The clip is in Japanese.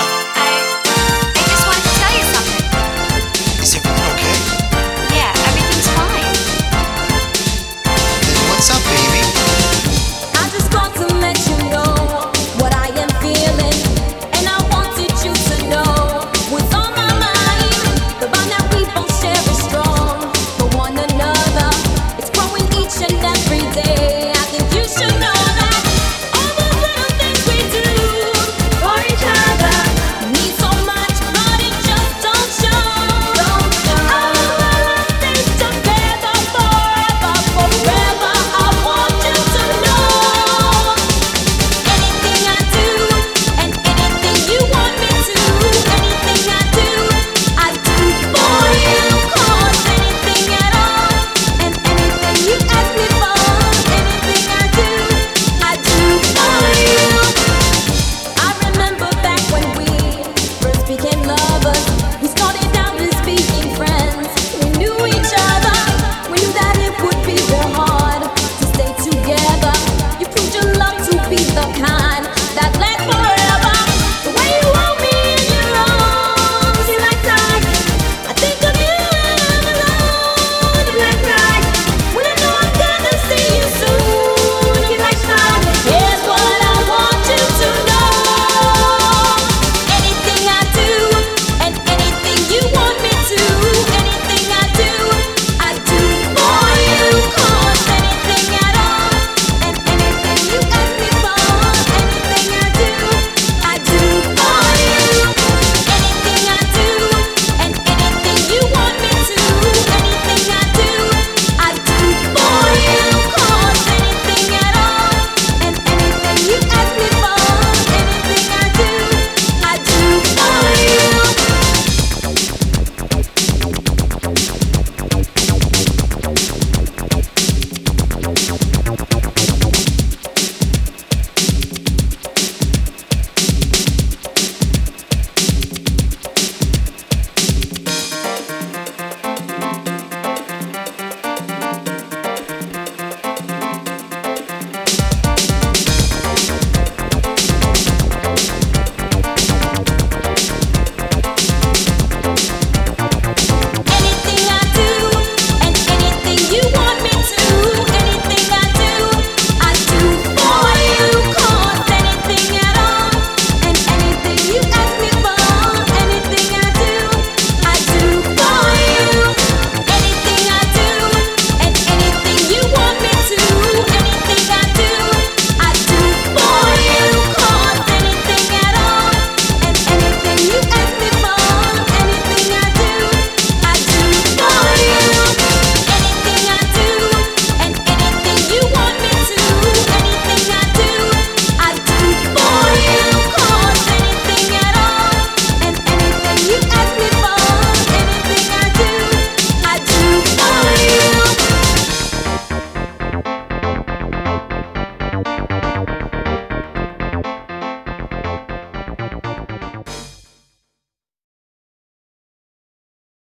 あ